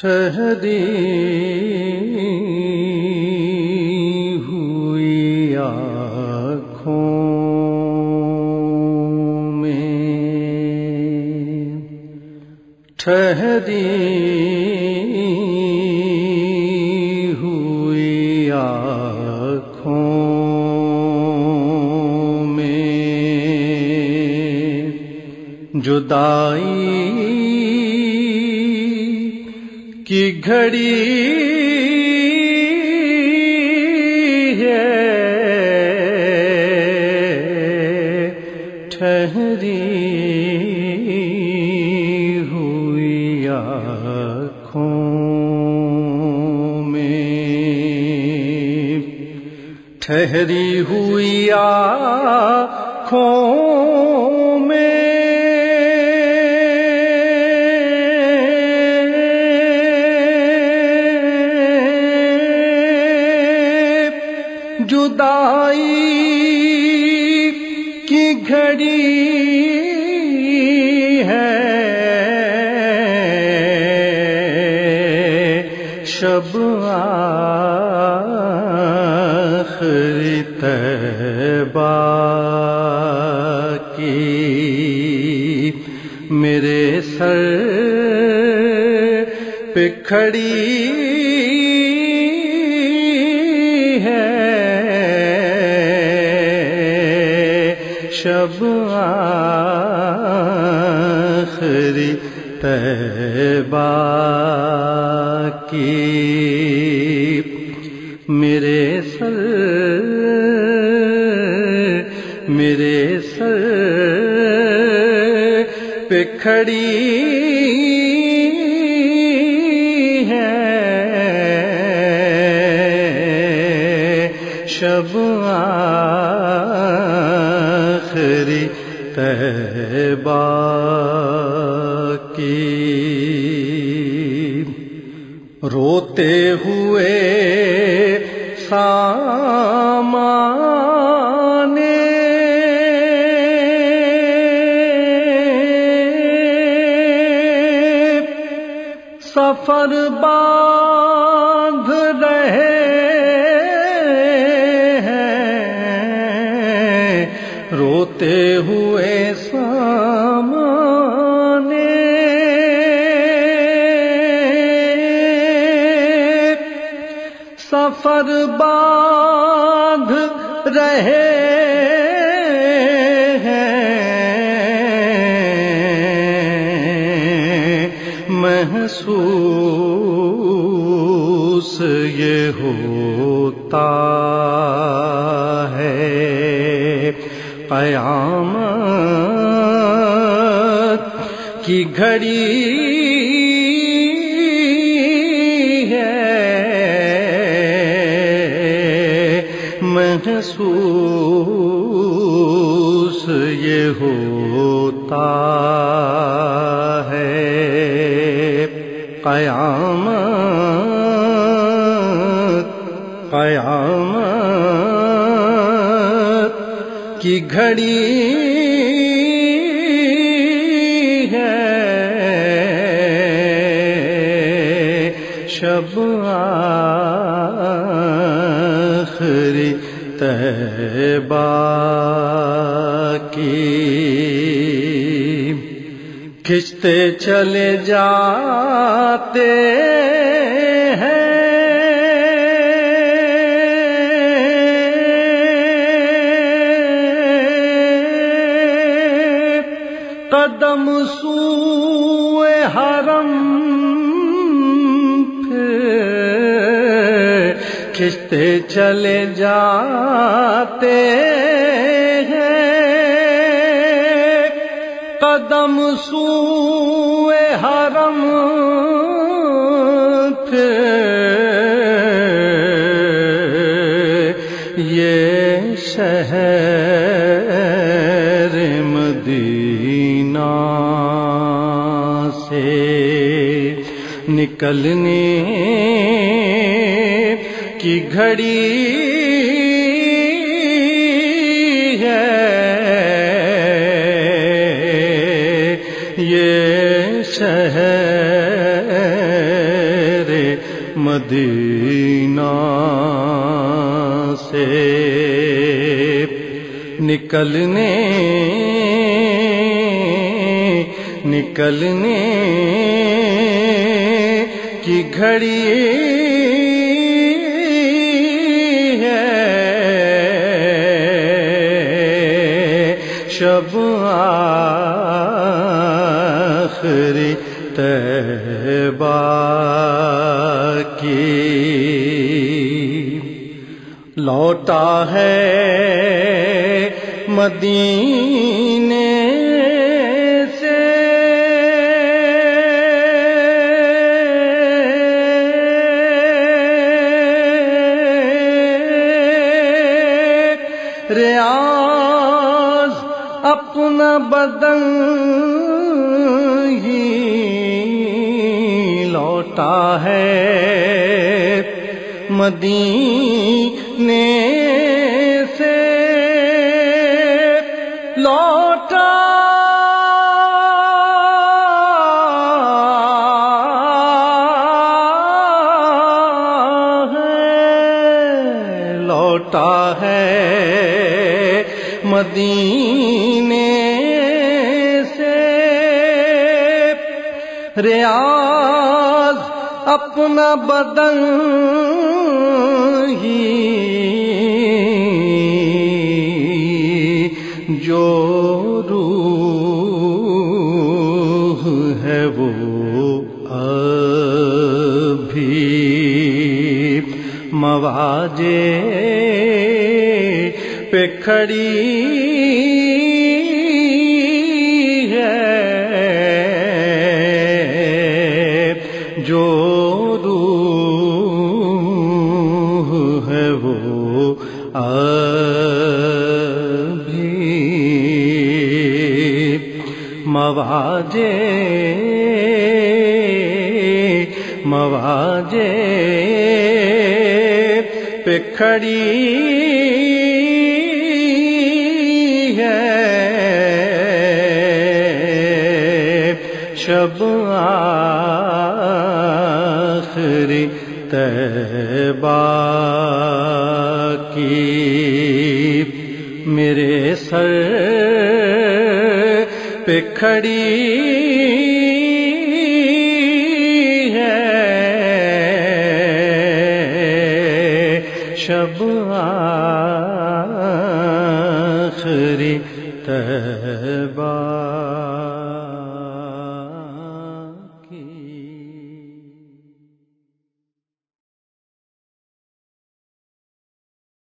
ٹھہری ہوئی آنکھوں میں ٹھہری ہوئی آنکھوں میں جدائی کی گھڑی ہے۔ ٹھہری ہوئی آنکھوں میں۔ ٹھہری ہوئی آنکھوں جدائی کی گھڑی ہے۔ شب آخری تیبا کی میرے سر پہ کھڑی شب آخری تیبا کی۔ میرے سر میرے سر پہ کھڑی ہے شب آخری تیبا کی۔ روتے ہوئے سامان سفر باندھ رہے روتے ہوئے سامانے۔ سفر باندھ رہے محسوس یہ ہوتا کی گھڑی ہے۔ محسوس یہ ہوتا ہے۔ قیامت قیامت کی گھڑی آخری تیبا کی کھچتے چلے جاتے ہیں۔ قدم سوئے حرم کھچتے چلے جاتے ہیں۔ قدم سوئے حرم یہ شہر مدینہ سے نکلنے کی گھڑی ہے۔ یہ شہر مدینہ سے نکلنے نکلنے کی گھڑی شب آخری تہبا کی لوٹا ہے مدینے سے ریاض اپنا بدن ہی لوٹا ہے۔ مدینے سے لوٹا۔ ہے لوٹا ہے۔ مدینے سے ریاض اپنا بدن ہی جو روح ہے وہ ابھی مواجے پہ کھڑی ہے جو روح ہے وہ ابھی مواجے مواجے پہ کھڑی ہے۔ شب آخری تیبا کی میرے سر پہ کھڑی